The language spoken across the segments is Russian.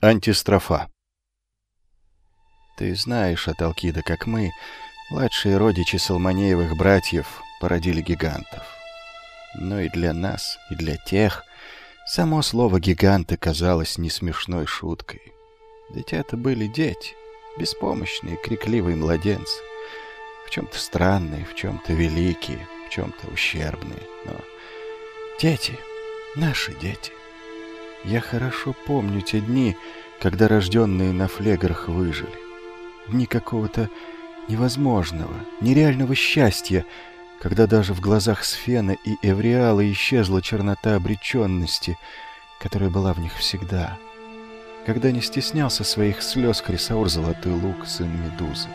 Антистрофа. Ты знаешь от Алкида, как мы, младшие родичи Салманеевых братьев, породили гигантов. Но и для нас, и для тех, само слово «гиганты» казалось не смешной шуткой. Ведь это были дети, беспомощные, крикливые младенцы, в чем-то странные, в чем-то великие, в чем-то ущербные, но дети, наши дети. Я хорошо помню те дни, когда рожденные на флеграх выжили. Дни какого-то невозможного, нереального счастья, когда даже в глазах Сфена и Эвриала исчезла чернота обреченности, которая была в них всегда. Когда не стеснялся своих слез Хрисаур Золотой Лук, сын Медузы.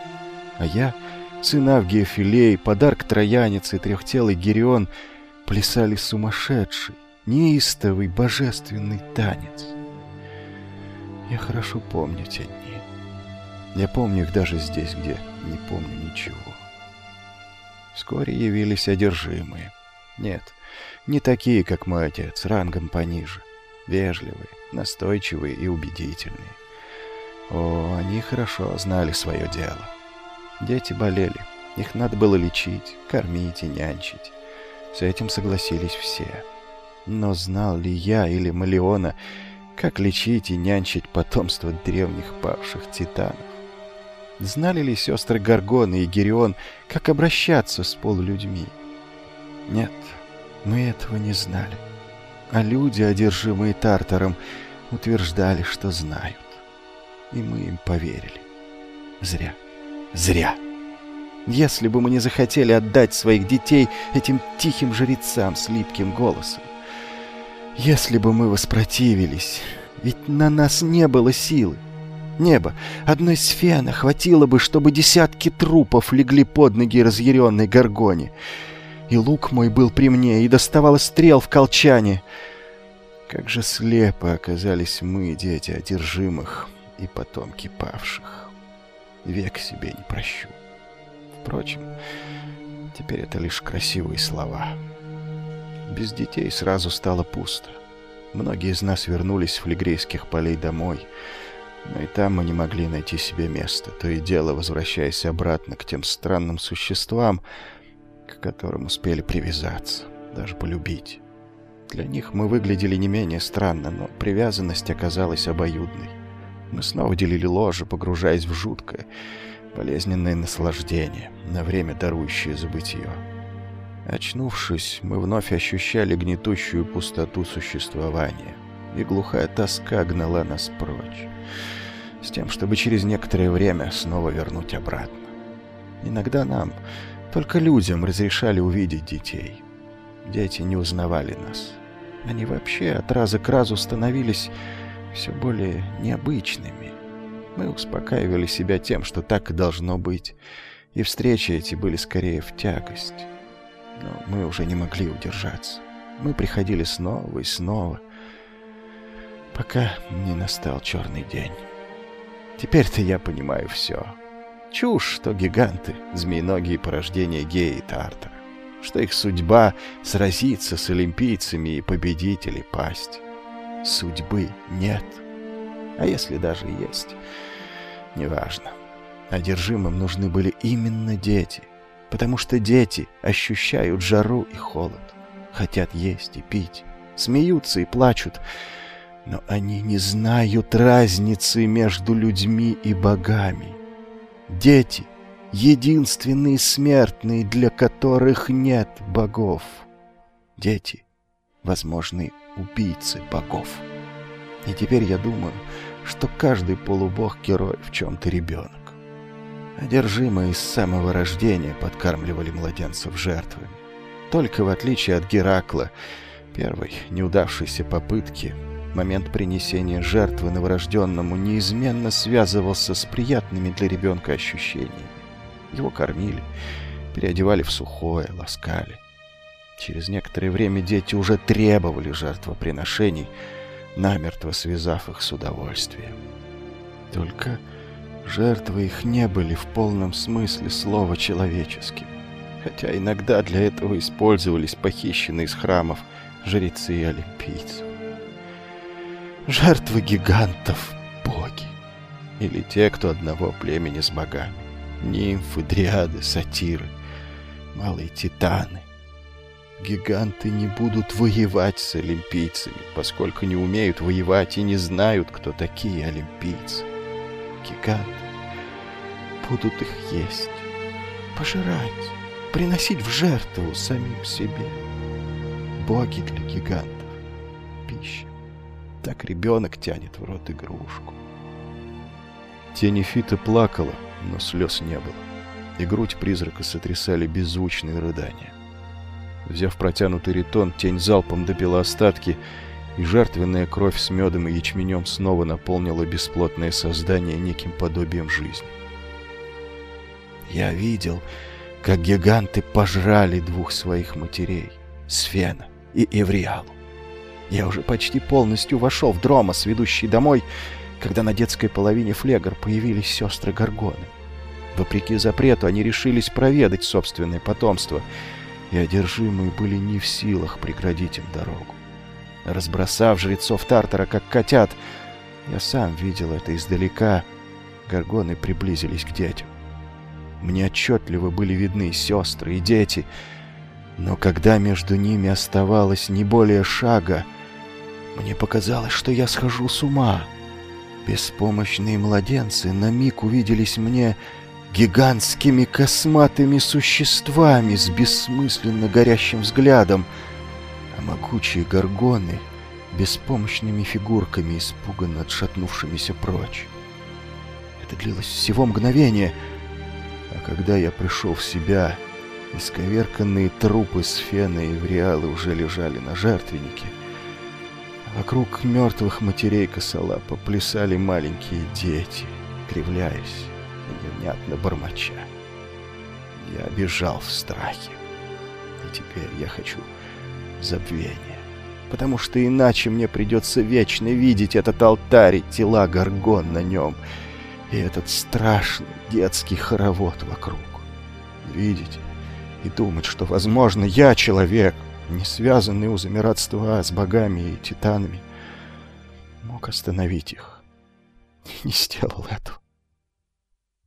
А я, сын Авгия Филей, подарок Трояницы трехтелый Герион плясали сумасшедший, неистовый божественный танец. Я хорошо помню те дни. Я помню их даже здесь, где не помню ничего. Вскоре явились одержимые. Нет, не такие, как мой отец, рангом пониже. Вежливые, настойчивые и убедительные. О, они хорошо знали свое дело. Дети болели. Их надо было лечить, кормить и нянчить. С этим согласились все. Но знал ли я или Малеона, как лечить и нянчить потомство древних павших титанов? Знали ли сестры Гаргона и Герион, как обращаться с полулюдьми? Нет, мы этого не знали. А люди, одержимые Тартаром, утверждали, что знают. И мы им поверили. Зря. Зря. Если бы мы не захотели отдать своих детей этим тихим жрецам с липким голосом. Если бы мы воспротивились, ведь на нас не было силы. Небо, одной сфены хватило бы, чтобы десятки трупов легли под ноги разъяренной горгоне. И лук мой был при мне, и доставало стрел в колчане. Как же слепо оказались мы, дети одержимых и потомки павших. Век себе не прощу. Впрочем, теперь это лишь красивые слова. Без детей сразу стало пусто. Многие из нас вернулись с флегрейских полей домой, но и там мы не могли найти себе места, то и дело возвращаясь обратно к тем странным существам, к которым успели привязаться, даже полюбить. Для них мы выглядели не менее странно, но привязанность оказалась обоюдной. Мы снова делили ложе, погружаясь в жуткое, болезненное наслаждение, на время дарующее забытье. Очнувшись, мы вновь ощущали гнетущую пустоту существования, и глухая тоска гнала нас прочь, с тем, чтобы через некоторое время снова вернуть обратно. Иногда нам, только людям, разрешали увидеть детей. Дети не узнавали нас. Они вообще от раза к разу становились все более необычными. Мы успокаивали себя тем, что так и должно быть, и встречи эти были скорее в тягость но мы уже не могли удержаться. Мы приходили снова и снова, пока не настал черный день. Теперь-то я понимаю все. Чушь, что гиганты, змеиногие порождения Геи и Тартара, что их судьба сразиться с олимпийцами и победителей пасть. Судьбы нет. А если даже есть, неважно. Одержимым нужны были именно дети — потому что дети ощущают жару и холод, хотят есть и пить, смеются и плачут, но они не знают разницы между людьми и богами. Дети — единственные смертные, для которых нет богов. Дети — возможные убийцы богов. И теперь я думаю, что каждый полубог-герой в чем-то ребенок. Одержимые с самого рождения подкармливали младенцев жертвами. Только в отличие от Геракла, первой неудавшейся попытки, момент принесения жертвы новорожденному неизменно связывался с приятными для ребенка ощущениями. Его кормили, переодевали в сухое, ласкали. Через некоторое время дети уже требовали жертвоприношений, намертво связав их с удовольствием. Только Жертвы их не были в полном смысле слова человеческими, хотя иногда для этого использовались похищенные из храмов жрецы и олимпийцы. Жертвы гигантов, или те, кто одного племени с богами. Нимфы, дриады, сатиры, малые титаны. Гиганты не будут воевать с олимпийцами, поскольку не умеют воевать и не знают, кто такие олимпийцы. Гиганты будут их есть, пожирать, приносить в жертву самим себе. Боги для гигантов — пища. Так ребенок тянет в рот игрушку. Тень Фита плакала, но слез не было, и грудь призрака сотрясали беззвучные рыдания. Взяв протянутый ритон, тень залпом добила остатки, и жертвенная кровь с медом и ячменем снова наполнила бесплотное создание неким подобием жизни. Я видел, как гиганты пожрали двух своих матерей, Сфена и Эвриалу. Я уже почти полностью вошел в Дромос, ведущий домой, когда на детской половине флегор появились сестры Гаргоны. Вопреки запрету они решились проведать собственное потомство, и одержимые были не в силах преградить им дорогу. Разбросав жрецов Тартара, как котят, я сам видел это издалека, Гаргоны приблизились к детям. Мне отчетливо были видны сестры и дети, но когда между ними оставалось не более шага, мне показалось, что я схожу с ума. Беспомощные младенцы на миг увиделись мне гигантскими косматыми существами с бессмысленно горящим взглядом, могучие горгоны — беспомощными фигурками, испуганно отшатнувшимися прочь. Это длилось всего мгновение, а когда я пришел в себя, исковерканные трупы Сфена и Вриалы уже лежали на жертвеннике — Вокруг мертвых матерей косолапа плясали маленькие дети, кривляясь невнятно бормоча. Я бежал в страхе. И теперь я хочу забвения. Потому что иначе мне придется вечно видеть этот алтарь и тела горгон на нем. И этот страшный детский хоровод вокруг. Видеть и думать, что, возможно, я человек, не связанный узами родства с богами и титанами, мог остановить их. Не сделал этого.